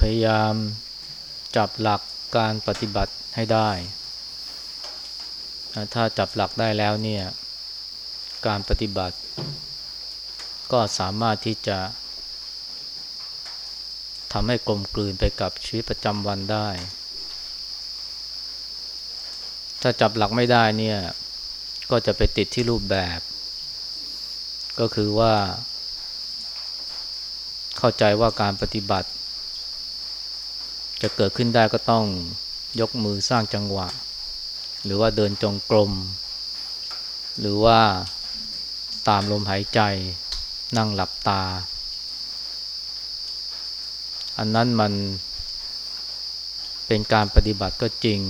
พยายามจับหลักการปฏิบัติให้ได้ ถ้าจับหลักได้แล้วเนี่ย การปฏิบัติ ก็สามารถที่จะทำให้กลมกลืนไปกับชีวิตประจำวันได้ ถ้าจับหลักไม่ได้เนี่ย ก็จะไปติดที่รูปแบบ ก็คือว่า เข้าใจว่าการปฏิบัติ จะเกิดขึ้นได้ก็ต้องยกมือสร้างจังหวะ หรือว่าเดินจงกรม หรือว่าตามลมหายใจ นั่งหลับตา อันนั้นมันเป็นการปฏิบัติก็จริง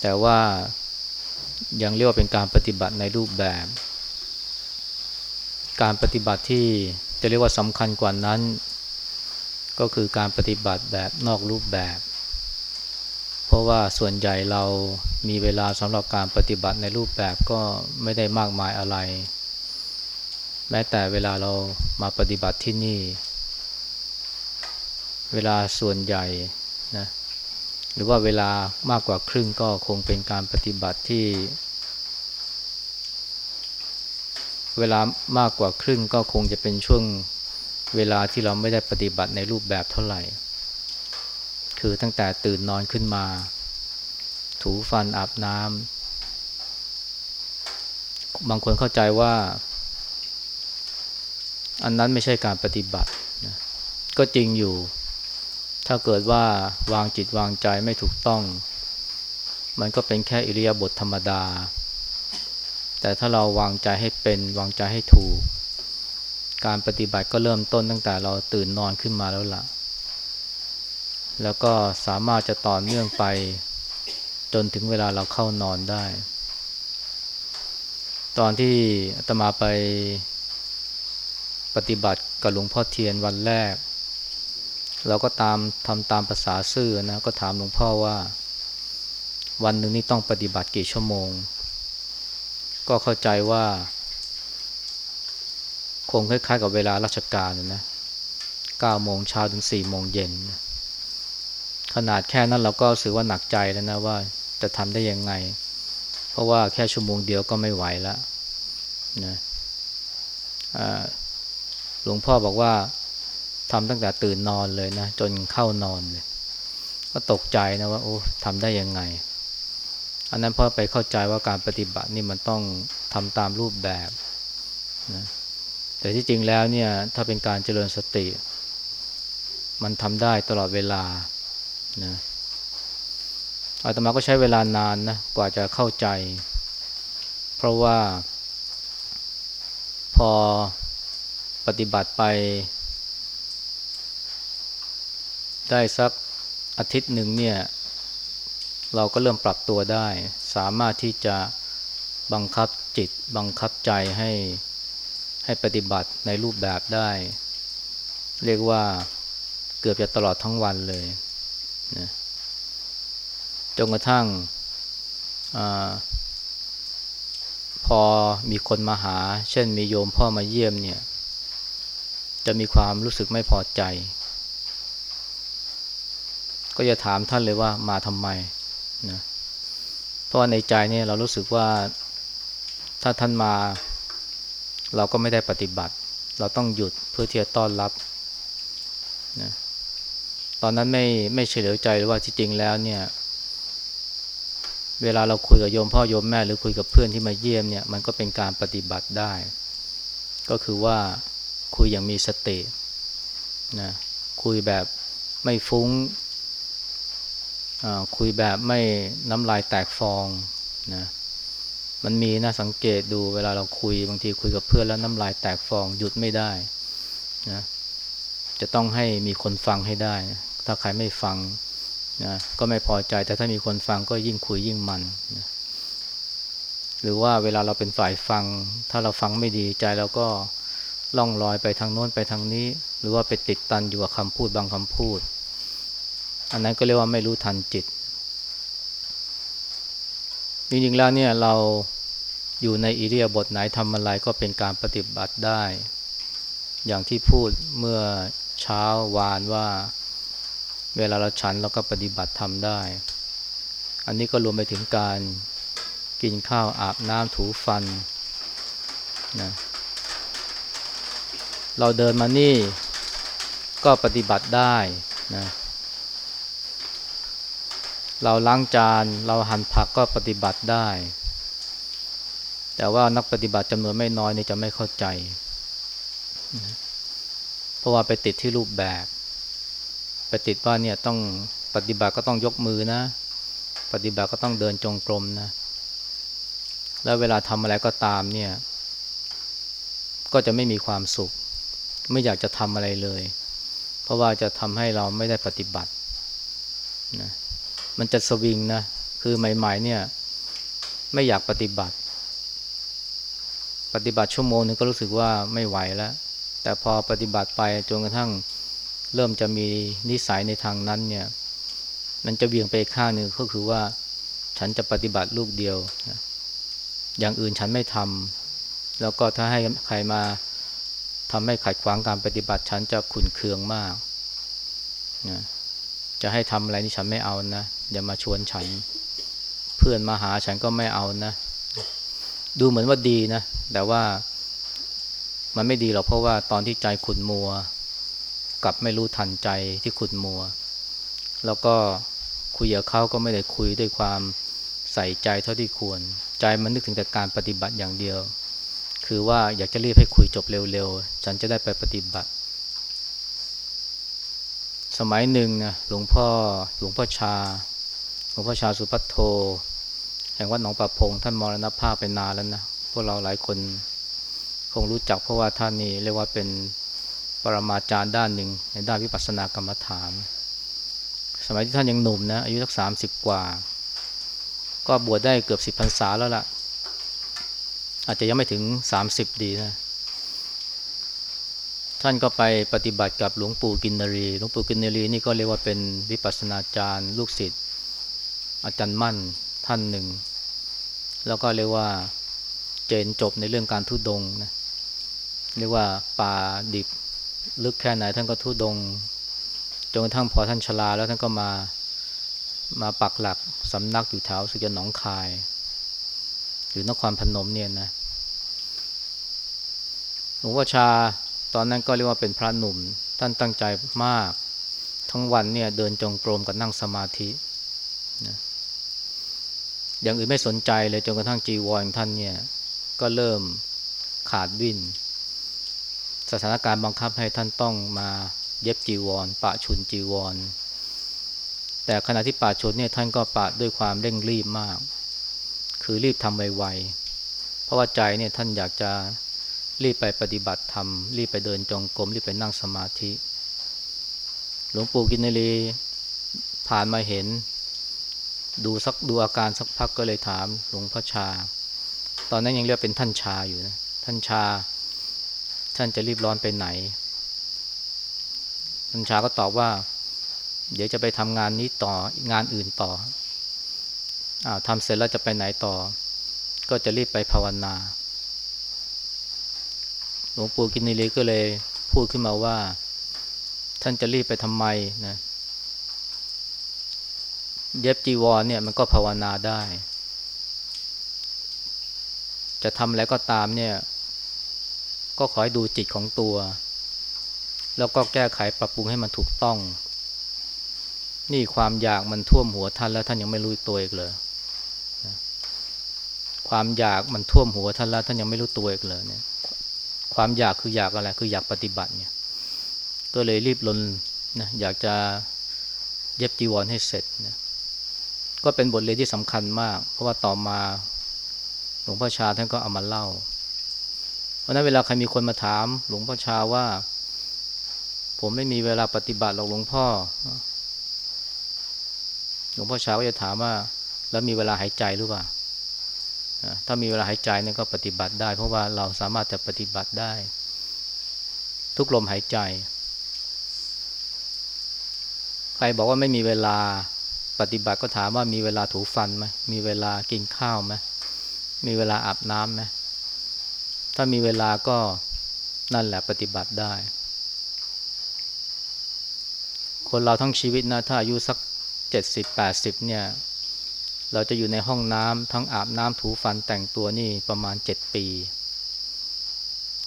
แต่ว่ายังเรียกว่าเป็นการปฏิบัติในรูปแบบ การปฏิบัติที่จะเรียกว่าสำคัญกว่านั้น ก็คือการปฏิบัติแบบนอกรูปแบบ เพราะว่าส่วนใหญ่เรามีเวลาสำหรับการปฏิบัติในรูปแบบก็ไม่ได้มากมายอะไร แม้แต่เวลาเรามาปฏิบัติที่นี่ เวลาส่วนใหญ่นะหรือว่าเวลามากกว่าครึ่งก็คงเป็นการปฏิบัติที่ เวลามากกว่าครึ่งก็คงจะเป็นช่วง เวลาที่เราไม่ได้ปฏิบัติในรูปแบบเท่าไหร่ คือตั้งแต่ตื่นนอนขึ้นมา ถูฟันอาบน้ำบางคนเข้าใจว่า อันนั้นไม่ใช่การปฏิบัตินะก็จริงอยู่ ถ้าเกิดว่าวางจิตวางใจไม่ถูกต้อง มันก็เป็นแค่อิริยาบถธรรมดา แต่ถ้าเราวางใจให้เป็นวางใจให้ถูก การปฏิบัติก็เริ่มต้นตั้งแต่เราตื่นนอนขึ้นมาแล้วละ่ะ แล้วก็สามารถจะต่อเนื่องไป จนถึงเวลาเราเข้านอนได้ ตอนที่อาตมาไปปฏิบัติกับหลวงพ่อเทียนวันแรก เราก็ตามทำตามภาษาซื่อนะ ก็ถามหลวงพ่อว่า วันหนึ่งนี่ต้องปฏิบัติกี่ชั่วโมง ก็เข้าใจว่า คงคล้ายๆกับเวลาราชการนะเก้าโมงเช้าถึงสี่โมงเย็น ขนาดแค่นั้นเราก็รู้สึกว่าหนักใจแล้วนะว่าจะทำได้ยังไง เพราะว่าแค่ชั่วโมงเดียวก็ไม่ไหวแล้วนะหลวงพ่อบอกว่าทำตั้งแต่ตื่นนอนเลยนะ จนเข้านอนเลย ก็ตกใจนะว่า โอ้ทำได้ยังไง อันนั้นพ่อไปเข้าใจว่าการปฏิบัตินี่มันต้องทำตามรูปแบบนะ แต่ที่จริงแล้วเนี่ยถ้าเป็นการเจริญสติ มันทำได้ตลอดเวลานะอาตมาก็ใช้เวลานานนะกว่าจะเข้าใจ เพราะว่า พอปฏิบัติไป ได้สักอาทิตย์หนึ่งเนี่ย เราก็เริ่มปรับตัวได้ สามารถที่จะบังคับจิตบังคับใจให้ ให้ปฏิบัติในรูปแบบได้ เรียกว่าเกือบจะตลอดทั้งวันเลยนะจนกระทั่งอพอมีคนมาหา เช่นมีโยมพ่อมาเยี่ยมเนี่ย จะมีความรู้สึกไม่พอใจ ก็จะถามท่านเลยว่ามาทำไมนะเพราะในใจเนี่ยเรารู้สึกว่าถ้าท่านมา เราก็ไม่ได้ปฏิบัติ เราต้องหยุดเพื่อที่จะต้อนรับนะตอนนั้นไม่ไม่เฉลียวใจว่าที่จริงแล้วเนี่ย เวลาเราคุยกับโยมพ่อโยมแม่หรือคุยกับเพื่อนที่มาเยี่ยมเนี่ยมันก็เป็นการปฏิบัติได้ ก็คือว่าคุยอย่างมีสตินะคุยแบบไม่ฟุ้งคุยแบบไม่น้ำลายแตกฟองนะ มันมีนะสังเกตดูเวลาเราคุยบางทีคุยกับเพื่อนแล้วน้ำลายแตกฟองหยุดไม่ได้นะจะต้องให้มีคนฟังให้ได้ ถ้าใครไม่ฟังนะก็ไม่พอใจแต่ถ้ามีคนฟังก็ยิ่งคุยยิ่งมันนะหรือว่าเวลาเราเป็นฝ่ายฟัง ถ้าเราฟังไม่ดีใจเราก็ล่องลอยไปทางโน้นไปทางนี้ หรือว่าไปติดตันอยู่กับคำพูดบางคำพูด อันนั้นก็เรียกว่าไม่รู้ทันจิต จริงๆแล้วเนี่ยเราอยู่ในอิเดียบทไหนทำอะไรก็เป็นการปฏิบัติได้ อย่างที่พูดเมื่อเช้าวานว่า เวลาเราฉันเราก็ปฏิบัติทำได้ อันนี้ก็รวมไปถึงการกินข้าวอาบน้ำถูฟันนะเราเดินมานี่ก็ปฏิบัติได้นะ เราล้างจานเราหั่นผักก็ปฏิบัติได้ แต่ว่านักปฏิบัติจำนวนไม่น้อยนี่จะไม่เข้าใจ เพราะว่าไปติดที่รูปแบบ ไปติดว่าเนี่ยต้องปฏิบัติก็ต้องยกมือนะ ปฏิบัติก็ต้องเดินจงกรมนะ แล้วเวลาทำอะไรก็ตามเนี่ย ก็จะไม่มีความสุข ไม่อยากจะทำอะไรเลย เพราะว่าจะทำให้เราไม่ได้ปฏิบัตินะ มันจะสวิงนะ คือใหม่ๆเนี่ย ไม่อยากปฏิบัติ ปฏิบัติชั่วโมงนึงก็รู้สึกว่าไม่ไหวแล้ว แต่พอปฏิบัติไปจนกระทั่งเริ่มจะมีนิสัยในทางนั้นเนี่ย มันจะเบี่ยงไปข้างหนึ่งก็คือว่า ฉันจะปฏิบัติลูกเดียว อย่างอื่นฉันไม่ทำแล้วก็ถ้าให้ใครมาทำให้ขัดขวางการปฏิบัติฉันจะขุนเคืองมากนะจะให้ทำอะไรนี่ฉันไม่เอานะ อย่ามาชวนฉัน เพื่อนมาหาฉันก็ไม่เอานะ ดูเหมือนว่าดีนะ แต่ว่ามันไม่ดีหรอกเพราะว่าตอนที่ใจขุนมัว กลับไม่รู้ทันใจที่ขุนมัว แล้วก็คุยกับเขาก็ไม่ได้คุยด้วยความใส่ใจเท่าที่ควร ใจมันนึกถึงแต่การปฏิบัติอย่างเดียว คือว่าอยากจะรีบให้คุยจบเร็วๆ ฉันจะได้ไปปฏิบัติ สมัยหนึ่งนะหลวงพ่อหลวงพ่อชา งพ่อชาสุพัทโท แห่งวัดหนองประพง ท่านมรณภาพไปนานแล้วนะพวกเราหลายคนคงรู้จักเพราะว่าท่านนี่เรียกว่าเป็นปรมาจารย์ด้านหนึ่งในด้านวิปัสสนากรรมฐาน สมัยที่ท่านยังหนุ่มนะอายุสักสามสิบกว่า ก็บวชได้เกือบสิบพรรษาแล้วล่ะ อาจจะยังไม่ถึงสามสิบดีนะ ท่านก็ไปปฏิบัติกับหลวงปู่กินนรี หลวงปู่กินนรีนี่ก็เรียกว่าเป็นวิปัสสนาจารย์ลูกศิษย์ อาจารย์มั่นท่านหนึ่ง แล้วก็เรียกว่าเจนจบในเรื่องการทุดงนะเรียกว่าป่าดิบลึกแค่ไหนท่านก็ทุดงจนกระทั่งพอท่านชราแล้วท่านก็มามาปักหลักสำนักอยู่แถวสุจหนองคาย หรือนครพนมเนี่ยนะหลวงพ่อชาตอนนั้นก็เรียกว่าเป็นพระหนุ่ม ท่านตั้งใจมาก ทั้งวันเนี่ยเดินจงกรมกับนั่งสมาธินะ อย่างอื่นไม่สนใจเลยจนกระทั่งจีวรท่านเนี่ย ก็เริ่มขาดวินสถานการณ์บังคับให้ท่านต้องมาเย็บจีวร ปะชุนจีวร แต่ขณะที่ปะชุนเนี่ยท่านก็ปะด้วยความเร่งรีบมาก คือรีบทำไวๆเพราะว่าใจเนี่ยท่านอยากจะรีบไปปฏิบัติธรรม รีบไปเดินจงกรม รีบไปนั่งสมาธิ หลวงปู่กินรีผ่านมาเห็น ดูสักดูอาการสักพักก็เลยถามหลวงพ่อชา ตอนนั้นยังเรียกเป็นท่านชาอยู่นะท่านชา ท่านจะรีบร้อนไปไหน ท่านชาก็ตอบว่า เดี๋ยวจะไปทำงานนี้ต่องานอื่นต่ออ้าวทำเสร็จแล้วจะไปไหนต่อ ก็จะรีบไปภาวนา หลวงปู่กินนิลีก็เลยพูดขึ้นมาว่า ท่านจะรีบไปทำไมนะเเย็บจีวรเนี่ยมันก็ภาวนาได้ จะทำอะไรก็ตามเนี่ย ก็ขอให้ดูจิตของตัว แล้วก็แก้ไขปรับปรุงให้มันถูกต้อง นี่ความอยากมันท่วมหัวท่านแล้วท่านยังไม่รู้ตัวอีกเลยความอยากมันท่วมหัวท่านแล้วท่านยังไม่รู้ตัวอีกเลยเนี่ย ความอยากคืออยากอะไร คืออยากปฏิบัติเนี่ย ก็เลยรีบลนนะอยากจะเย็บจีวรให้เสร็จนะ ก็เป็นบทเรียนที่สำคัญมาก เพราะว่าต่อมาหลวงพ่อชาท่านก็เอามาเล่า เพราะนั้นเวลาใครมีคนมาถาม หลวงพ่อชาว่า ผมไม่มีเวลาปฏิบัติหรอกหลวงพ่อ หลวงพ่อชาก็จะถามว่า แล้วมีเวลาหายใจหรือเปล่าถ้ามีเวลาหายใจนี่ก็ปฏิบัติได้ เพราะว่าเราสามารถจะปฏิบัติได้ ทุกลมหายใจ ใครบอกว่าไม่มีเวลา ปฏิบัติก็ถามว่ามีเวลาถูฟันไหมมีเวลากินข้าวไหมมีเวลาอาบน้ำไหมถ้ามีเวลาก็นั่นแหละปฏิบัติได้ คนเราทั้งชีวิตนะถ้าอายุสักเจ็ดสิบแปดสิบเนี่ย เราจะอยู่ในห้องน้ำทั้งอาบน้ำถูฟันแต่งตัวนี่ประมาณเจ็ดปี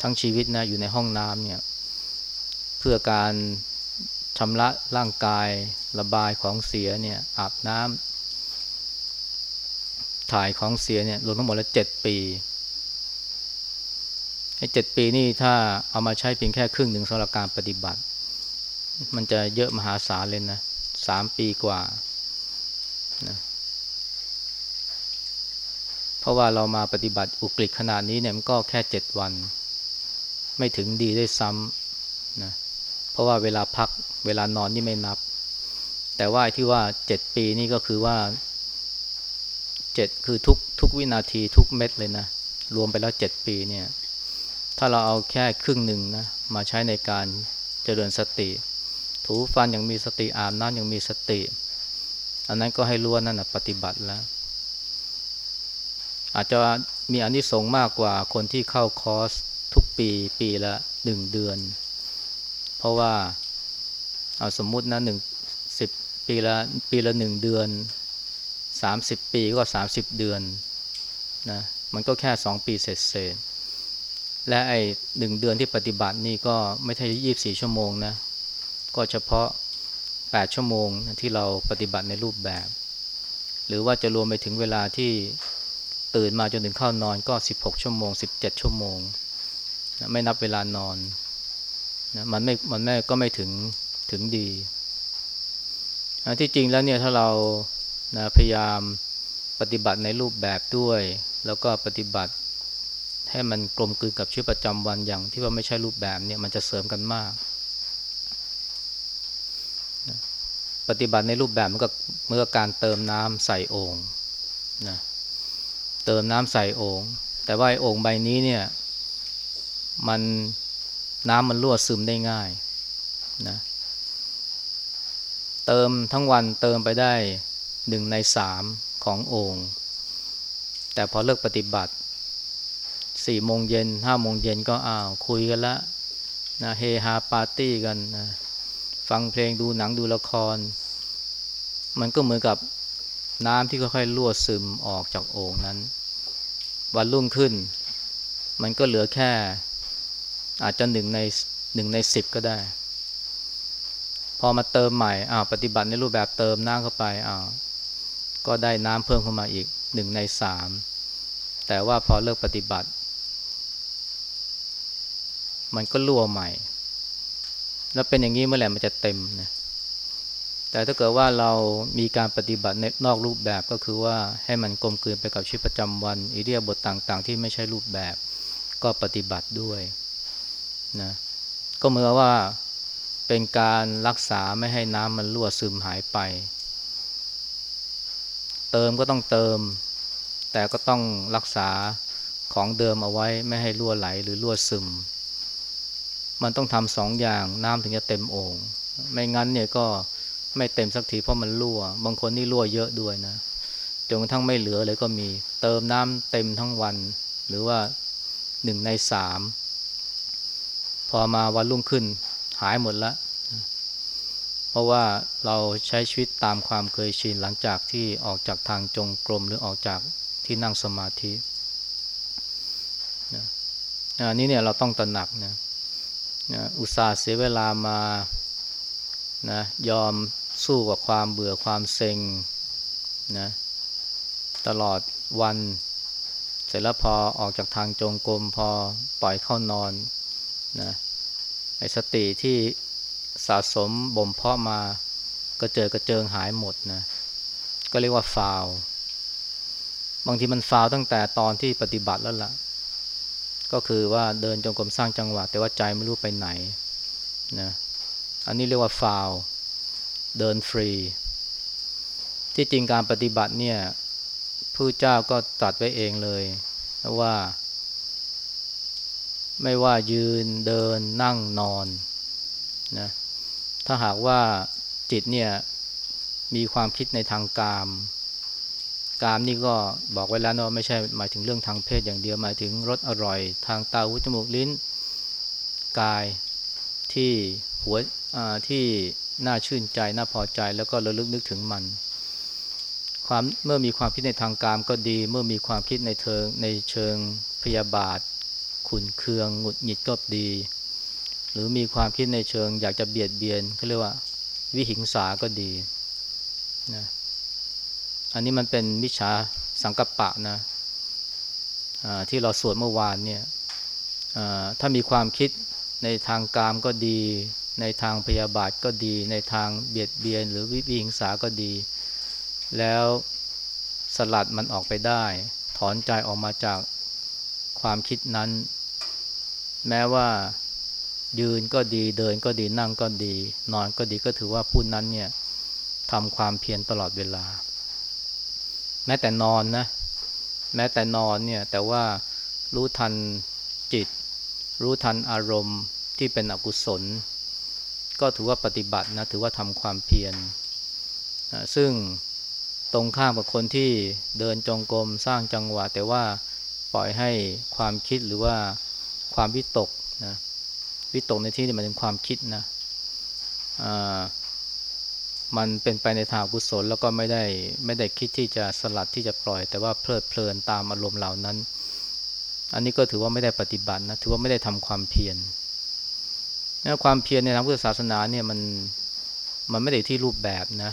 ทั้งชีวิตนะอยู่ในห้องน้ำเนี่ย เพื่อการ ชำระร่างกายระบายของเสียเนี่ยอาบน้ำถ่ายของเสียเนี่ยรวมทั้งหมดแล้วเจ็ดปีไอ้เจ็ดปีนี่ถ้าเอามาใช้เพียงแค่ครึ่งหนึ่งสำหรับการปฏิบัติ มันจะเยอะมหาศาลเลยนะสามปีกว่านะเพราะว่าเรามาปฏิบัติอุกฤษขนาดนี้เนี่ยมันก็แค่เจ็ดวัน ไม่ถึงดีได้ซ้ำนะเพราะว่าเวลาพัก เวลานอนนี่ไม่นับ แต่ว่าที่ว่าเจ็ดปีนี่ก็คือว่าเจ็ดคือทุกทุกวินาทีทุกเม็ดเลยนะ รวมไปแล้วเจ็ดปีเนี่ย ถ้าเราเอาแค่ครึ่งหนึ่งนะ มาใช้ในการเจริญสติ ถูฟันอย่างมีสติอาบน้ำอย่างมีสติ อันนั้นก็ให้รู้ว่านั่นนะปฏิบัติแล้ว อาจจะมีอนนิสงส์มากกว่าคนที่เข้าคอร์สทุกปีปีละหนึ่งเดือน เพราะว่า เอาสมมุตินะหนึ่งสิบปีละปีละหนึ่งเดือนสามสิบปีก็สามสิบเดือนนะมันก็แค่สองปีเสร็จเสร็จและไอ้หนึ่งเดือนที่ปฏิบัตินี่ก็ไม่ใช่ยี่บสี่ชั่วโมงนะ ก็เฉพาะแปดชั่วโมงที่เราปฏิบัติในรูปแบบ หรือว่าจะรวมไปถึงเวลาที่ตื่นมาจนถึงเข้านอนก็สิบหกชั่วโมงสิบเจ็ดชั่วโมงนะไม่นับเวลานอนนะมันไม่มันไม่ก็ไม่ถึง ถึงดีที่จริงแล้วเนี่ยถ้าเรานะพยายามปฏิบัติในรูปแบบด้วย แล้วก็ปฏิบัติให้มันกลมกลืนกับชีวิตประจำวันอย่างที่ว่าไม่ใช่รูปแบบเนี่ยมันจะเสริมกันมาก ปฏิบัติในรูปแบบมันก็เมื่อการเติมน้ำใส่โอ่งนะเติมน้ำใส่โอ่งแต่ว่าโอ่งใบนี้เนี่ยมันน้ำมันรั่วซึมได้ง่ายนะเเติมทั้งวันเติมไปได้หนึ่งในสามของโอ่งแต่พอเลิกปฏิบัติสี่โมงเย็นห้าโมงเย็นก็อ้าวคุยกันละนะเฮฮาปาร์ตี้กันนะฟังเพลงดูหนังดูละคร มันก็เหมือนกับน้ำที่ค่อยๆรั่วซึมออกจากโอ่งนั้น วันรุ่งขึ้น มันก็เหลือแค่ อาจจะหนึ่งในหนึ่งในสิบก็ได้ อมาเติมใหม่อ้าวปฏิบัติในรูปแบบเติมน้ำเข้าไปอ้าวก็ได้น้ำเพิ่มเข้ามาอีกหนึ่งในสามแต่ว่าพอเลิกปฏิบัติ มันก็รั่วใหม่ แล้วเป็นอย่างนี้เมื่อไหร่มันจะเต็มนะแต่ถ้าเกิดว่าเรามีการปฏิบัติในนอกรูปแบบก็คือว่าให้มันกลมกลืนไปกับชีวิตประจำวันอิเดียบทต่างๆ ที่ไม่ใช่รูปแบบ ก็ปฏิบัติด้วยนะก็เหมือนว่า เป็นการรักษาไม่ให้น้ำมันรั่วซึมหายไป เติมก็ต้องเติม แต่ก็ต้องรักษาของเดิมเอาไว้ไม่ให้รั่วไหลหรือรั่วซึม มันต้องทำสองอย่างน้ำถึงจะเต็มโอ่งไม่งั้นเนี่ยก็ไม่เต็มสักทีเพราะมันรั่ว บางคนนี่รั่วเยอะด้วยนะจนกระทั่งไม่เหลือเลยก็มี เติมน้ำเต็มทั้งวัน หรือว่าหนึ่งในสามพอมาวันรุ่งขึ้นายหมดแล้วเพราะว่าเราใช้ชีวิตตามความเคยชินหลังจากที่ออกจากทางจงกรมหรือออกจากที่นั่งสมาธิอันนี้เนี่ยเราต้องตระหนักนะอุตส่าห์เสียเวลามานะยอมสู้กับความเบื่อความเซ็งนะตลอดวัน เสร็จแล้วพอออกจากทางจงกรมพอปล่อยเข้านอนนะ สติที่สะสมบ่มเพาะมาก็เจอกระเจิงหายหมดนะ ก็เรียกว่าฟาวบางทีมันฟาวตั้งแต่ตอนที่ปฏิบัติแล้วละ่ะ ก็คือว่าเดินจงกรมสร้างจังหวะ แต่ว่าใจไม่รู้ไปไหนนะอันนี้เรียกว่าฟาวเดินฟรี ที่จริงการปฏิบัติเนี่ยผู้เจ้าก็ตรัสไว้เองเลยว่า ไม่ว่ายืนเดินนั่งนอนนะถ้าหากว่าจิตเนี่ยมีความคิดในทางกาม กามนี่ก็บอกไว้แล้วนะไม่ใช่หมายถึงเรื่องทางเพศอย่างเดียวหมายถึงรสอร่อย ทางตาหูจมูกลิ้น กายที่หัวที่น่าชื่นใจน่าพอใจแล้วก็ระลึกนึกถึงมัน ความเมื่อมีความคิดในทางการก็ดี เมื่อมีความคิดในเทิงในเชิงพยาบาท ขุนเคืองหงุดหงิดก็ดี หรือมีความคิดในเชิง อยากจะเบียดเบียนเขาเรียกว่า วิหิงสาก็ดีนะอันนี้มันเป็นมิจฉาสังกัปปะนะที่เราสวดเมื่อวานเนี่ยถ้ามีความคิดในทางกามก็ดี ในทางพยาบาทก็ดี ในทางเบียดเบียน หรือวิวิงสาก็ดี แล้วสลัดมันออกไปได้ ถอนใจออกมาจากความคิดนั้น แม้ว่ายืนก็ดีเดินก็ดีนั่งก็ดี นอนก็ดีก็ถือว่าผู้นั้นเนี่ยทำความเพียรตลอดเวลา แม้แต่นอนนะ แม้แต่นอนเนี่ยแต่ว่ารู้ทันจิต รู้ทันอารมณ์ที่เป็นอกุศล ก็ถือว่าปฏิบัตินะถือว่าทำความเพียรซึ่งตรงข้ามกับคนที่เดินจงกรมสร้างจังหวะ แต่ว่าปล่อยให้ความคิดหรือว่า ความวิตกนะวิตกในที่นี้มันเป็นความคิดนะมันเป็นไปในทางกุศลแล้วก็ไม่ได้ไม่ได้คิดที่จะสลัดที่จะปล่อย แต่ว่าเพลิดเพลินตามอารมณ์เหล่านั้น อันนี้ก็ถือว่าไม่ได้ปฏิบัตินะถือว่าไม่ได้ทำความเพียรนะความเพียรในทางพุทธศาสนาเนี่ยมันมันไม่ได้ที่รูปแบบนะ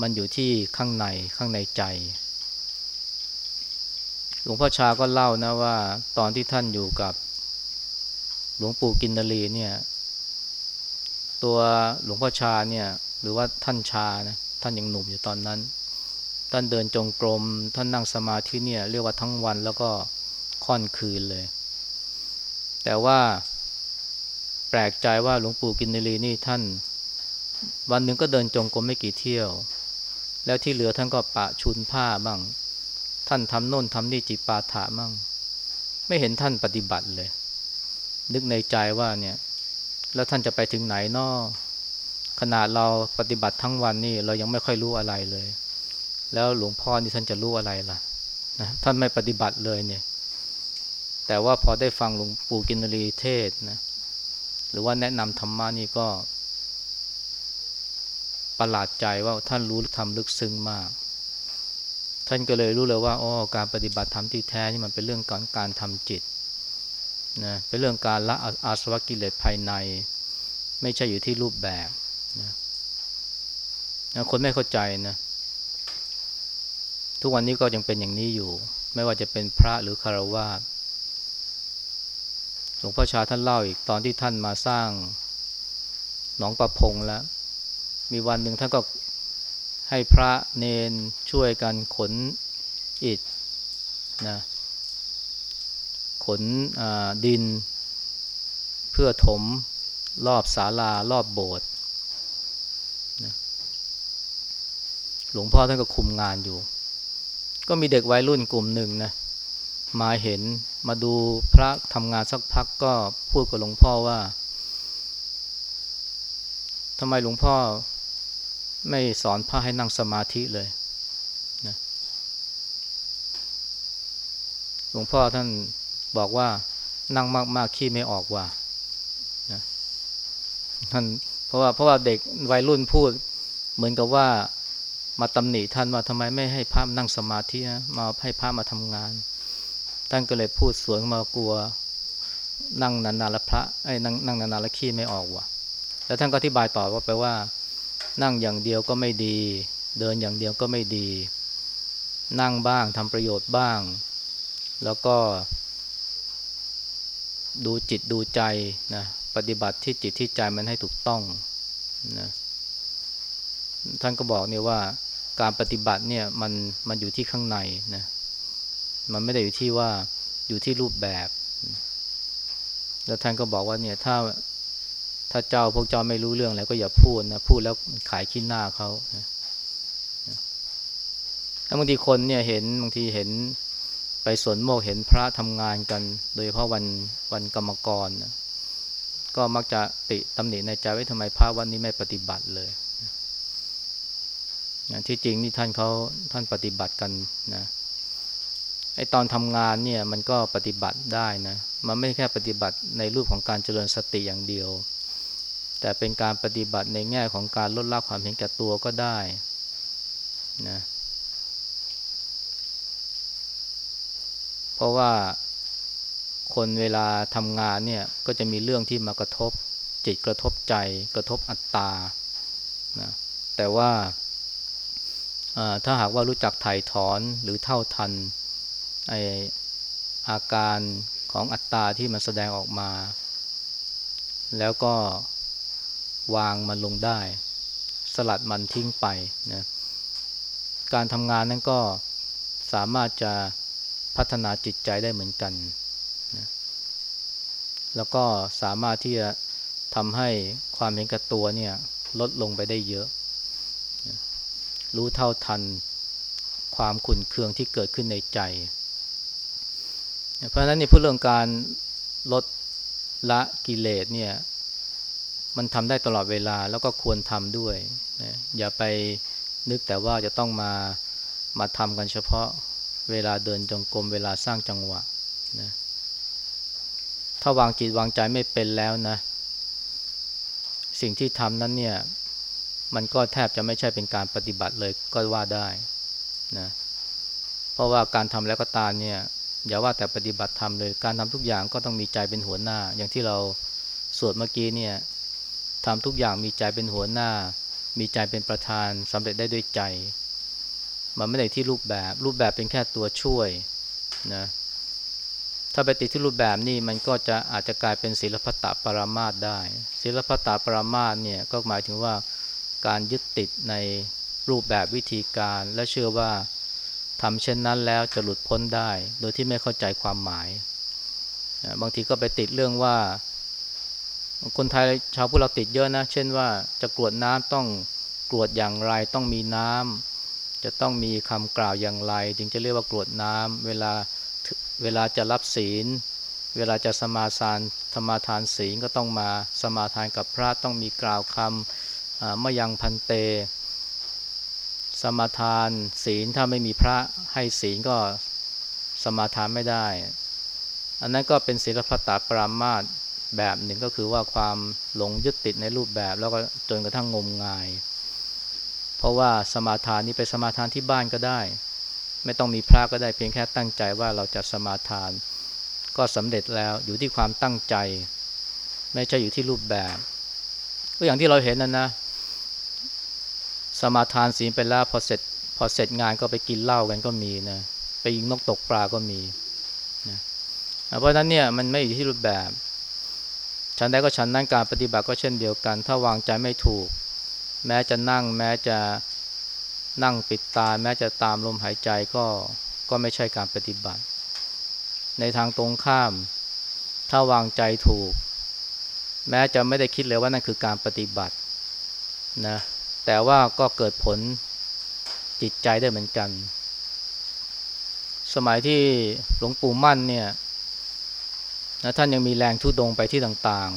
มันอยู่ที่ข้างในข้างในใจ หลวงพ่อชาก็เล่านะว่า ตอนที่ท่านอยู่กับ หลวงปู่กินนรีเนี่ย ตัวหลวงพ่อชาเนี่ย หรือว่าท่านชานะท่านยังหนุ่มอยู่ตอนนั้น ท่านเดินจงกรมท่านนั่งสมาธิเนี่ย เรียกว่าทั้งวันแล้วก็ค่อนคืนเลย แต่ว่าแปลกใจว่าหลวงปู่กินนรีนี่ท่าน วันหนึ่งก็เดินจงกรมไม่กี่เที่ยว แล้วที่เหลือท่านก็ปะชุนผ้าบ้าง ท่านทำโน่นทำนี่จิปาถะบ้างไม่เห็นท่านปฏิบัติเลย นึกในใจว่าเนี่ย แล้วท่านจะไปถึงไหนนอขนาดเราปฏิบัติทั้งวันนี่เรายังไม่ค่อยรู้อะไรเลย แล้วหลวงพ่อนี่ท่านจะรู้อะไรล่ะนะท่านไม่ปฏิบัติเลยเนี่ย แต่ว่าพอได้ฟังหลวงปู่กินรีเทศนะหรือว่าแนะนำธรรมะนี่ก็ประหลาดใจว่าท่านรู้ทำลึกซึ้งมาก ท่านก็เลยรู้เลยว่าอ๋อการปฏิบัติธรรมที่แท้นี่มันเป็นเรื่องการการทำจิตนะเป็นเรื่องการละอาสวะกิเลสภายใน ไม่ใช่อยู่ที่รูปแบบนะนะคนไม่เข้าใจนะทุกวันนี้ก็ยังเป็นอย่างนี้อยู่ ไม่ว่าจะเป็นพระหรือคารวะหลวงพ่อชาท่านเล่าอีกตอนที่ท่านมาสร้างหนองประพงแล้ว มีวันหนึ่งท่านก็ ให้พระเนนช่วยกันขนอิฐนะขนดิน เพื่อถมรอบศาลารอบโบสถ์หลวงพ่อท่านก็คุมงานอยู่ ก็มีเด็กวัยรุ่นกลุ่มหนึ่งนะมาเห็นมาดูพระทำงานสักพักก็พูดกับหลวงพ่อว่าทำไมหลวงพ่อ ไม่สอนพระให้นั่งสมาธิเลยนะหลวงพ่อท่านบอกว่านั่งมาก ๆ ขี้ไม่ออกว่านะท่านเพราะว่าเพราะว่าเด็กวัยรุ่นพูด เหมือนกับว่ามาตำหนิท่านว่าทำไมไม่ให้พระนั่งสมาธินะมาให้พระมาทำงาน ท่านก็เลยพูดสวนมากลัว นั่งนานๆแล้วพระไอ้นั่งนั่งนานๆแล้วขี้ไม่ออกว่ะ แล้วท่านก็อธิบายต่อว่าแปลว่า นั่งอย่างเดียวก็ไม่ดี เดินอย่างเดียวก็ไม่ดี นั่งบ้างทำประโยชน์บ้าง แล้วก็ ดูจิตดูใจนะปฏิบัติที่จิตที่ใจมันให้ถูกต้องนะท่านก็บอกเนี่ยว่าการปฏิบัติเนี่ยมันมันอยู่ที่ข้างในนะมันไม่ได้อยู่ที่ว่าอยู่ที่รูปแบบ แล้วท่านก็บอกว่าเนี่ยถ้า ถ้าเจ้าพวกเจ้าไม่รู้เรื่องแล้วก็อย่าพูดนะพูดแล้วขายขี้หน้าเขาแล้วบางทีคนเนี่ยเห็นบางทีเห็นไปสวนโมกเห็นพระทำงานกัน โดยเฉพาะวันวันกรรมกรนะก็มักจะติตำหนิในใจว่าทำไมพระวันนี้ไม่ปฏิบัติเลยที่จริงนี่ท่านเขาท่านปฏิบัติกันนะไอตอนทำงานเนี่ยมันก็ปฏิบัติได้นะ มันไม่แค่ปฏิบัติในรูปของการเจริญสติอย่างเดียว แต่เป็นการปฏิบัติในแง่ของการลดละความเห็นแก่ตัวก็ได้นะเพราะว่าคนเวลาทำงานเนี่ยก็จะมีเรื่องที่มากระทบจิตกระทบใจกระทบอัตตานะแต่ว่าถ้าหากว่ารู้จักถ่ายถอนหรือเท่าทันไออาการของอัตตาที่มันแสดงออกมา แล้วก็ วางมันลงได้ สลัดมันทิ้งไปนะการทำงานนั้นก็สามารถจะพัฒนาจิตใจได้เหมือนกันนะแล้วก็สามารถที่จะทำให้ความเห็นกับตัวเนี่ยลดลงไปได้เยอะนะรู้เท่าทันความขุ่นเคืองที่เกิดขึ้นในใจ เพราะฉะนั้นนี่พูดเรื่องการลดละกิเลสเนี่ย มันทำได้ตลอดเวลาแล้วก็ควรทำด้วยนะอย่าไปนึกแต่ว่าจะต้องมามาทำกันเฉพาะเวลาเดินจงกรมเวลาสร้างจังหวะนะถ้าวางจิตวางใจไม่เป็นแล้วนะ สิ่งที่ทำนั้นเนี่ยมันก็แทบจะไม่ใช่เป็นการปฏิบัติเลยก็ว่าได้นะเพราะว่าการทำแล้วก็ตามเนี่ยอย่าว่าแต่ปฏิบัติทำเลยการทำทุกอย่างก็ต้องมีใจเป็นหัวหน้า อย่างที่เราสวดเมื่อกี้เนี่ย ทำทุกอย่างมีใจเป็นหัวหน้า มีใจเป็นประธานสำเร็จได้ด้วยใจ มันไม่ได้ที่รูปแบบ รูปแบบเป็นแค่ตัวช่วยนะถ้าไปติดที่รูปแบบนี่มันก็จะอาจจะกลายเป็นศิลปตะปรามาตได้ ศิลปตะปรามาตเนี่ยก็หมายถึงว่าการยึดติดในรูปแบบวิธีการและเชื่อว่าทำเช่นนั้นแล้วจะหลุดพ้นได้ โดยที่ไม่เข้าใจความหมาย บางทีก็ไปติดเรื่องว่า คนไทยชาวพุทธเราติดเยอะนะ เช่นว่าจะกรวดน้ำต้องกรวดอย่างไรต้องมีน้ำจะต้องมีคำกล่าวอย่างไร จึงจะเรียกว่ากรวดน้ำเวลาเวลาจะรับศีล เวลาจะสมาทานธรรมาทานศีลก็ต้องมาสมาทานกับพระต้องมีกล่าวคำมยังพันเต สมาทานศีลถ้าไม่มีพระให้ศีลก็สมาทานไม่ได้ อันนั้นก็เป็นศิลปตาปรามาต แบบหนึ่งก็คือว่าความหลงยึดติดในรูปแบบ แล้วก็จนกระทั่งงมงาย เพราะว่าสมาทานนี้ไปสมาทานที่บ้านก็ได้ ไม่ต้องมีพระก็ได้เพียงแค่ตั้งใจว่าเราจะสมาทาน ก็สำเร็จแล้วอยู่ที่ความตั้งใจ ไม่ใช่อยู่ที่รูปแบบก็อย่างที่เราเห็นนั่นนะสมาทานศีลไปแล้วพอเสร็จพอเสร็จงานก็ไปกินเหล้ากันก็มีนะไปยิงนกตกปลาก็มีนะเพราะฉะนั้นเนี่ยมันไม่อยู่ที่รูปแบบ ฉันใดก็ฉันนั้นการปฏิบัติก็เช่นเดียวกัน ถ้าวางใจไม่ถูก แม้จะนั่ง แม้จะนั่งปิดตา แม้จะตามลมหายใจก็ก็ไม่ใช่การปฏิบัติ ในทางตรงข้าม ถ้าวางใจถูก แม้จะไม่ได้คิดเลยว่านั่นคือการปฏิบัตินะแต่ว่าก็เกิดผลจิตใจได้เหมือนกัน สมัยที่หลวงปู่มั่นเนี่ย นะท่านยังมีแรงทุดงไปที่ต่าง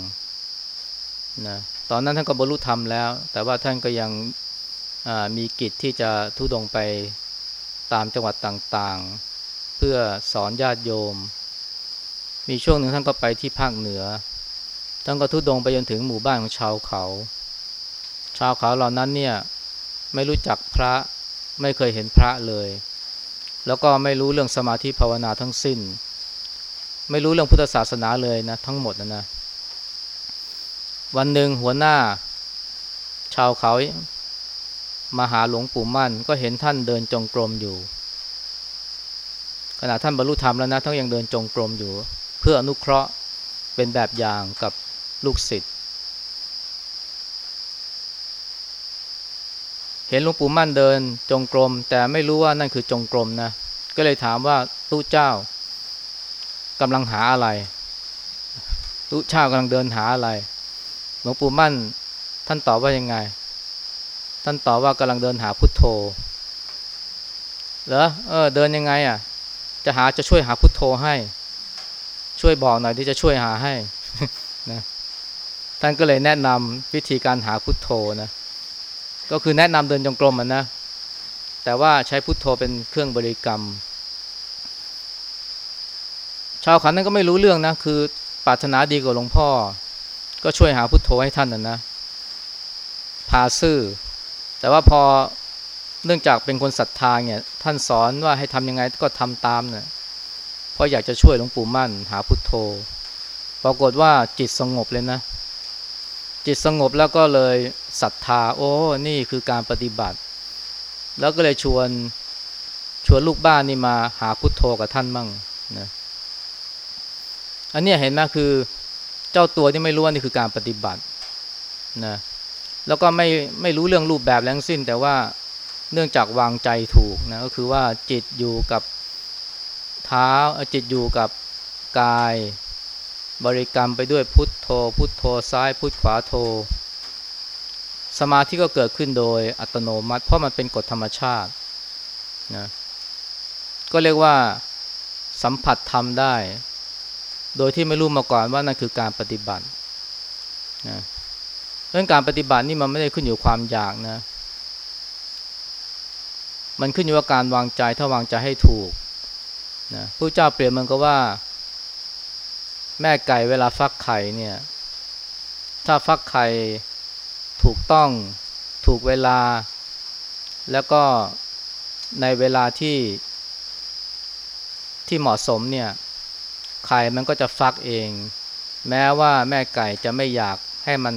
ๆนะตอนนั้นท่านก็บรรลุธรรมแล้ว แต่ว่าท่านก็ยังมีกิจที่จะทุดงไปตามจังหวัดต่างๆ เพื่อสอนญาติโยม มีช่วงหนึ่งท่านก็ไปที่ภาคเหนือ ท่านก็ทุดงไปจนถึงหมู่บ้านของชาวเขา ชาวเขาเหล่านั้นเนี่ยไม่รู้จักพระไม่เคยเห็นพระเลย แล้วก็ไม่รู้เรื่องสมาธิภาวนาทั้งสิ้น ไม่รู้เรื่องพุทธศาสนาเลยนะทั้งหมดนะนะ วันหนึ่งหัวหน้า ชาวเขามาหาหลวงปู่มั่น ก็เห็นท่านเดินจงกรมอยู่ขณะท่านบรรลุธรรมแล้วนะท่านยังเดินจงกรมอยู่ เพื่ออนุเคราะห์เป็นแบบอย่างกับลูกศิษย์เห็นหลวงปู่มั่นเดินจงกรม แต่ไม่รู้ว่านั่นคือจงกรมนะ ก็เลยถามว่าตู้เจ้า กำลังหาอะไรตุชากำลังเดินหาอะไร หลวงปู่มั่น ท่านตอบว่ายังไง ท่านตอบว่ากำลังเดินหาพุทโธเหรอเออ เดินยังไงอะ จะหาจะช่วยหาพุทโธให้ ช่วยบอกหน่อยที่จะช่วยหาให้นะท่านก็เลยแนะนำวิธีการหาพุทโธนะก็คือแนะนำเดินจงกรมมันนะแต่ว่าใช้พุทโธเป็นเครื่องบริกรรม ชาวขันนั้นก็ไม่รู้เรื่องนะ คือปรารถนาดีกับหลวงพ่อ ก็ช่วยหาพุทโธให้ท่านนะนะพาซื่อ แต่ว่าพอเนื่องจากเป็นคนศรัทธาเนี่ยท่านสอนว่าให้ทำยังไงก็ทำตามเนี่ยเพราะอยากจะช่วยหลวงปู่มั่น หาพุทโธ ปรากฏว่าจิตสงบเลยนะ จิตสงบแล้วก็เลยศรัทธา โอ้นี่คือการปฏิบัติ แล้วก็เลยชวนชวนลูกบ้านนี่มาหาพุทโธกับท่านมั่งนะ อันนี้เห็นไหมคือเจ้าตัวที่ไม่รู้ว่านี่คือการปฏิบัตินะแล้วก็ไม่ไม่รู้เรื่องรูปแบบแรงสิ้น แต่ว่าเนื่องจากวางใจถูกนะก็คือว่าจิตอยู่กับเท้าจิตอยู่กับกาย บริกรรมไปด้วยพุทโธ พุทโธซ้ายพุทขวาโธ สมาธิก็เกิดขึ้นโดยอัตโนมัติ เพราะมันเป็นกฎธรรมชาตินะก็เรียกว่าสัมผัสทำได้ โดยที่ไม่รู้มาก่อนว่านั่นคือการปฏิบัตินะเรื่องการปฏิบัตินี่มันไม่ได้ขึ้นอยู่ความอยากนะ มันขึ้นอยู่กับการวางใจถ้าวางใจให้ถูกนะผู้เจ้าเปรียบมันก็ว่า แม่ไก่เวลาฟักไข่เนี่ย ถ้าฟักไข่ถูกต้องถูกเวลา แล้วก็ในเวลาที่ที่เหมาะสมเนี่ย ไข่มันก็จะฟักเอง แม้ว่าแม่ไก่จะไม่อยากให้มัน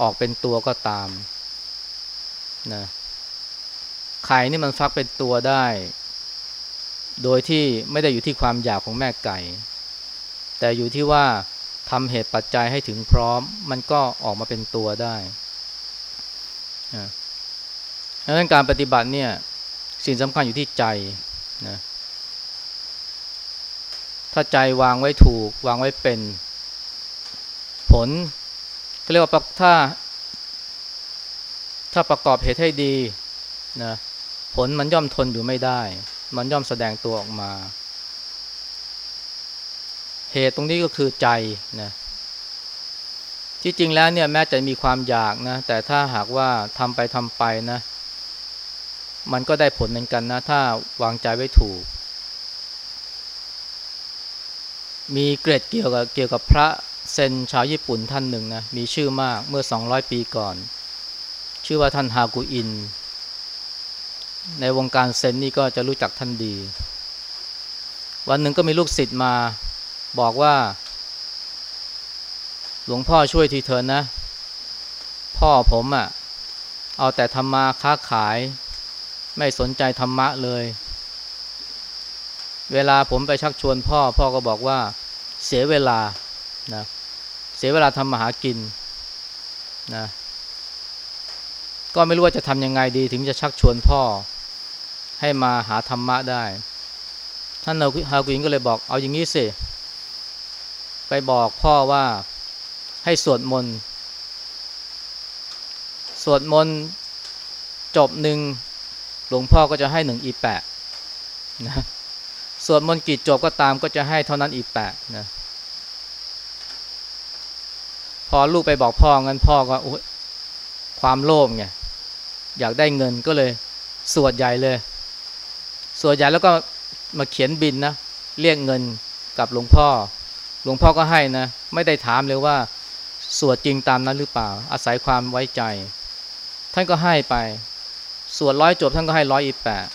ออกเป็นตัวก็ตามนะไข่นี่มันฟักเป็นตัวได้ โดยที่ไม่ได้อยู่ที่ความอยากของแม่ไก่ แต่อยู่ที่ว่าทำเหตุปัจจัยให้ถึงพร้อม มันก็ออกมาเป็นตัวได้ดังนั้นการปฏิบัติเนี่ยสิ่งสำคัญอยู่ที่ใจนะ ถ้าใจวางไว้ถูก วางไว้เป็น ผลก็เรียกว่าถ้า ถ้าประกอบเหตุให้ดีนะผลมันย่อมทนอยู่ไม่ได้ มันย่อมแสดงตัวออกมา เหตุตรงนี้ก็คือใจนะที่จริงแล้วเนี่ยแม้จะมีความอยากนะ แต่ถ้าหากว่าทำไปทำไปนะ มันก็ได้ผลเหมือนกันนะ ถ้าวางใจไว้ถูก มีเกรดเกี่ยวกับเกี่ยวกับพระเซนชาวญี่ปุ่นท่านหนึ่งนะมีชื่อมากเมื่อ 200 ปีก่อน ชื่อว่าท่านฮากุอิน ในวงการเซนนี่ก็จะรู้จักท่านดี วันหนึ่งก็มีลูกศิษย์มาบอกว่า หลวงพ่อช่วยทีเถินนะ พ่อผมอะ่ะ เอาแต่ธรรมาค้าขาย ไม่สนใจธรรมะเลย เวลาผมไปชักชวนพ่อ พ่อก็บอกว่าเสียเวลานะเสียเวลาทำมาหากินนะก็ไม่รู้ว่าจะทำยังไงดี ถึงจะชักชวนพ่อ ให้มาหาธรรมะได้ ท่านฮากุยินก็เลยบอกเอาอย่างนี้สิ ไปบอกพ่อว่าให้สวดมนต์สวดมนต์จบหนึ่งหลวงพ่อก็จะให้หนึ่งอีแปะนะ สวดมนต์กี่จบก็ตามก็จะให้เท่านั้นอีแปะนะพอลูกไปบอกพ่องั้นพ่อก็ความโลภไงอยากได้เงินก็เลย สวดใหญ่เลย สวดใหญ่แล้วก็มาเขียนบินนะเรียกเงินกับหลวงพ่อ หลวงพ่อก็ให้นะ ไม่ได้ถามเลยว่า สวดจริงตามนั้นหรือเปล่า อาศัยความไว้ใจ ท่านก็ให้ไป สวดร้อยจบท่านก็ให้ร้อยอีแปด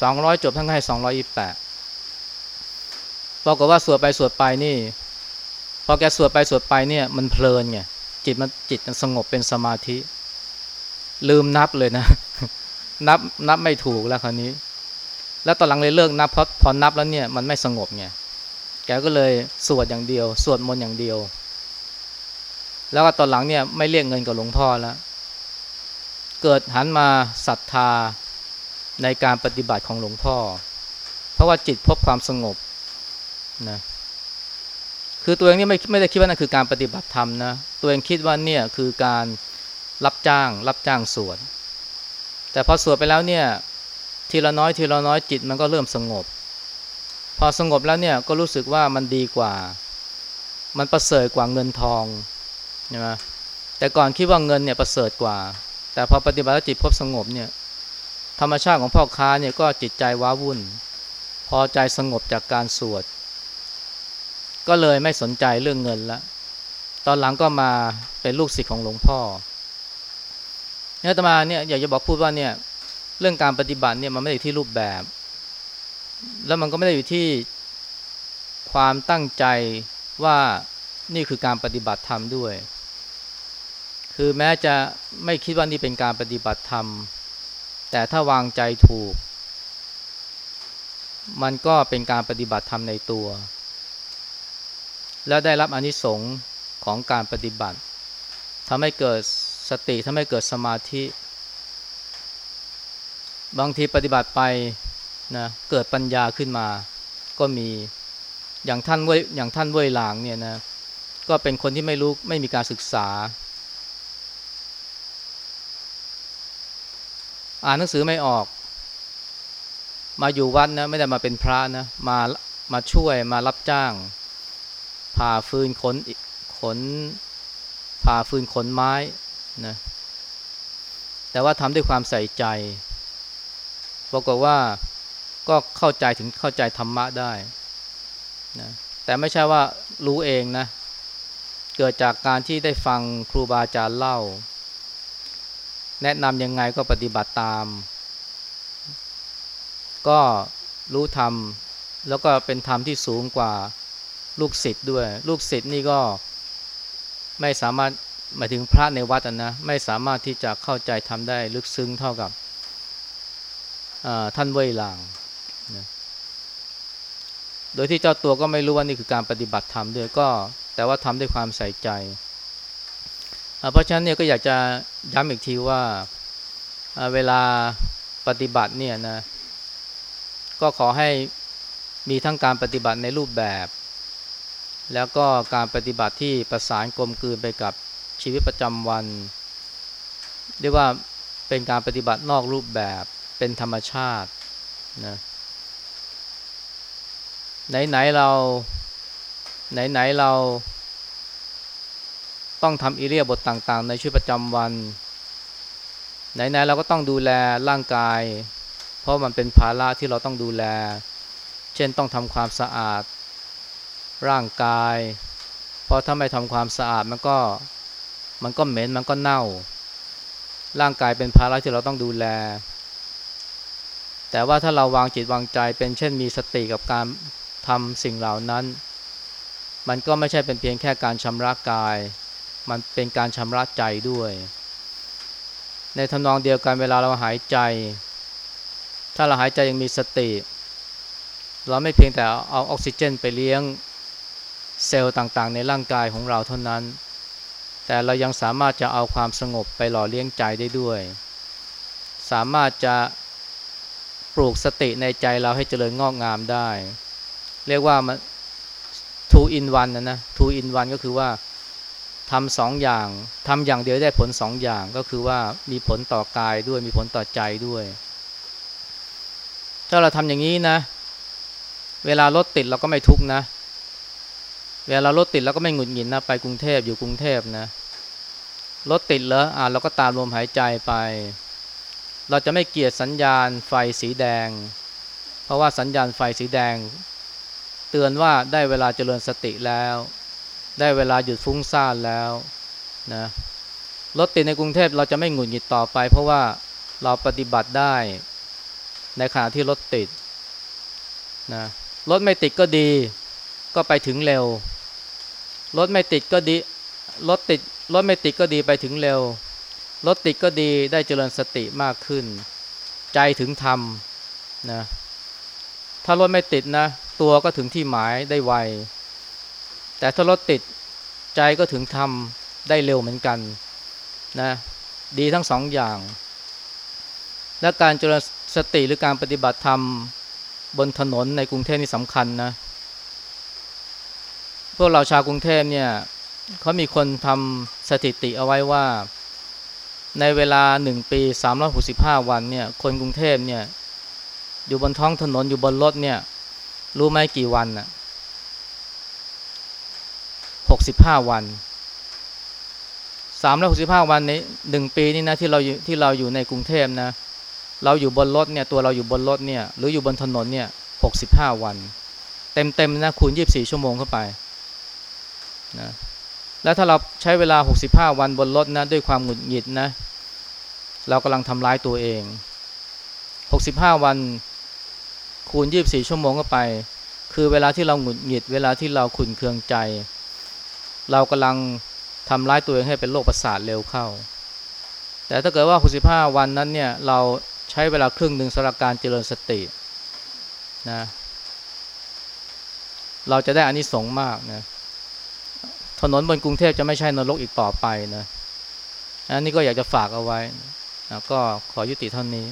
สองร้อยจบท่านก็ให้สองร้อยอีแปะ ดบอกว่าสวดไปสวดไปนี่ พอแกสวดไปสวดไปเนี่ย มันเพลินไงจิตมันจิตมันสงบเป็นสมาธิ ลืมนับเลยนะ นับนับไม่ถูกแล้วคราวนี้ แล้วตอนหลังเลยเลิกนับเพราะพอนับแล้วเนี่ยมันไม่สงบไงแกก็เลยสวดอย่างเดียว สวดมนต์อย่างเดียว แล้วก็ตอนหลังเนี่ยไม่เรียกเงินกับหลวงพ่อแล้วเกิดหันมาศรัทธาในการปฏิบัติของหลวงพ่อ เพราะว่าจิตพบความสงบ นะคือตัวเองนี่ไม่ไม่ได้คิดว่านั่นคือการปฏิบัติธรรมนะตัวเองคิดว่าเนี่ยคือการรับจ้าง รับจ้างสวดแต่พอสวดไปแล้วเนี่ยทีละน้อยทีละน้อยจิตมันก็เริ่มสงบ พอสงบแล้วเนี่ยก็รู้สึกว่ามันดีกว่า มันประเสริฐกว่าเงินทองใช่ไหมแต่ก่อนคิดว่าเงินเนี่ยประเสริฐกว่า แต่พอปฏิบัติแล้วจิตพบสงบเนี่ยธรรมชาติของพ่อค้าเนี่ยก็จิตใจว้าวุ่น พอใจสงบจากการสวด ก็เลยไม่สนใจเรื่องเงินละ ตอนหลังก็มาเป็นลูกศิษย์ของหลวงพ่อเนี่ยตมาเนี่ยอยากจะบอกพูดว่าเนี่ยเรื่องการปฏิบัติเนี่ยมันไม่ได้ที่รูปแบบ แล้วมันก็ไม่ได้อยู่ที่ความตั้งใจว่านี่คือการปฏิบัติธรรมด้วย คือแม้จะไม่คิดว่านี่เป็นการปฏิบัติธรรม แต่ถ้าวางใจถูก มันก็เป็นการปฏิบัติธรรมในตัว และได้รับอนิสงค์ของการปฏิบัติทำให้เกิดสติทำให้เกิดสมาธิ บางทีปฏิบัติไปนะเกิดปัญญาขึ้นมา ก็มีอย่างท่านเว้ยอย่างท่านเว้ยหลางเนี่ยนะก็เป็นคนที่ไม่รู้ไม่มีการศึกษา อ่านหนังสือไม่ออก มาอยู่วัดนะไม่ได้มาเป็นพระนะมามาช่วยมารับจ้าง ผ่าฟืนขนขนผ่าฟืนขนไม้นะแต่ว่าทำด้วยความใส่ใจบอกว่าก็เข้าใจถึงเข้าใจธรรมะได้นะแต่ไม่ใช่ว่ารู้เองนะ เกิดจากการที่ได้ฟังครูบาอาจารย์เล่า แนะนำยังไงก็ปฏิบัติตาม ก็รู้ธรรม แล้วก็เป็นธรรมที่สูงกว่า ลูกศิษย์ด้วย ลูกศิษย์นี่ก็ไม่สามารถหมายถึงพระในวัดนะไม่สามารถที่จะเข้าใจทำได้ลึกซึ้งเท่ากับท่านเว่ยหลางนะโดยที่เจ้าตัวก็ไม่รู้ว่านี่คือการปฏิบัติธรรมด้วยก็ แต่ว่าทำด้วยความใส่ใจ เพราะฉะนั้นเนี่ยก็อยากจะย้ำอีกทีว่าเวลาปฏิบัติเนี่ยนะก็ขอให้มีทั้งการปฏิบัติในรูปแบบ แล้วก็การปฏิบัติที่ประสานกลมกลืนไปกับชีวิตประจำวัน เรียกว่าเป็นการปฏิบัตินอกรูปแบบเป็นธรรมชาตินะไหนๆเราไหนๆเราต้องทำอิเลียบทต่างๆ ในชีวิตประจำวัน ไหนๆเราก็ต้องดูแลร่างกาย เพราะมันเป็นภาระที่เราต้องดูแล เช่นต้องทำความสะอาด ร่างกาย เพราะถ้าไม่ทำความสะอาดมันก็มันก็เหม็นมันก็เน่า ร่างกายเป็นภาระที่เราต้องดูแล แต่ว่าถ้าเราวางจิตวางใจเป็นเช่นมีสติกับการทำสิ่งเหล่านั้น มันก็ไม่ใช่เป็นเพียงแค่การชำระกาย มันเป็นการชำระใจด้วย ในทำนองเดียวกันเวลาเราหายใจ ถ้าเราหายใจยังมีสติ เราไม่เพียงแต่เอาออกซิเจนไปเลี้ยง เซลล์ต่างๆ ในร่างกายของเราเท่านั้น แต่เรายังสามารถจะเอาความสงบไปหล่อเลี้ยงใจได้ด้วย สามารถจะปลูกสติในใจเราให้เจริญงอกงามได้ เรียกว่ามัน two in one นะนะ two in one ก็คือว่าทำสองอย่างทำอย่างเดียวได้ผลสองอย่างก็คือว่ามีผลต่อกายด้วยมีผลต่อใจด้วย ถ้าเราทำอย่างนี้นะ เวลารถติดเราก็ไม่ทุกนะเเวลารถติดเราก็ไม่หงุดหงิดนะไปกรุงเทพอยู่กรุงเทพนะรถติดเหรออ่าเราก็ตามลมหายใจไป เราจะไม่เกียดสัญญาณไฟสีแดง เพราะว่าสัญญาณไฟสีแดง เตือนว่าได้เวลาเจริญสติแล้ว ได้เวลาหยุดฟุ้งซ่านแล้วนะรถติดในกรุงเทพเราจะไม่หงุดหงิดต่อไป เพราะว่าเราปฏิบัติได้ ในขณะที่รถติดนะรถไม่ติดก็ดี ก็ไปถึงเร็ว รถไม่ติดก็ดี รถติด รถไม่ติดก็ดีไปถึงเร็ว รถติดก็ดีได้เจริญสติมากขึ้น ใจถึงธรรมนะ ถ้ารถไม่ติดนะ ตัวก็ถึงที่หมายได้ไว แต่ถ้ารถติดใจก็ถึงทำได้เร็วเหมือนกันนะ ดีทั้งสองอย่าง และการเจริญสติหรือการปฏิบัติธรรมบนถนนในกรุงเทพนี่สำคัญนะ พวกเราชาวกรุงเทพเนี่ยเขามีคนทำสถิติเอาไว้ว่า ในเวลาหนึ่งปี 365 วันเนี่ย คนกรุงเทพเนี่ยอยู่บนท้องถนนอยู่บนรถเนี่ย รู้ไหมกี่วันน่ะหกสิบห้าวันสามร้อยหกสิบห้าวันนี้หนึ่งปีนี่นะที่เราที่เราอยู่ในกรุงเทพนะ เราอยู่บนรถเนี่ยตัวเราอยู่บนรถเนี่ย หรืออยู่บนถนนเนี่ยหกสิบห้าวัน เต็มเต็มนะคูณยี่บสี่ชั่วโมงเข้าไป นะแล้วถ้าเราใช้เวลาหกสิบห้าวันบนรถนะด้วยความหงุดหงิดนะ เรากำลังทำร้ายตัวเอง 65 วันคูณ 24 ชั่วโมงก็ไป คือเวลาที่เราหงุดหงิด เวลาที่เราขุนเคืองใจ เรากำลังทำร้ายตัวเองให้เป็นโรคประสาทเร็วเข้า แต่ถ้าเกิดว่า 65 วันนั้นเนี่ยเราใช้เวลาครึ่งหนึ่งสำหรับการเจริญสตินะเราจะได้อานิสงส์มากนะ ถนนบนกรุงเทพจะไม่ใช่นรกอีกต่อไปนะอันนี้ก็อยากจะฝากเอาไว้นะก็ขอยุติเท่านี้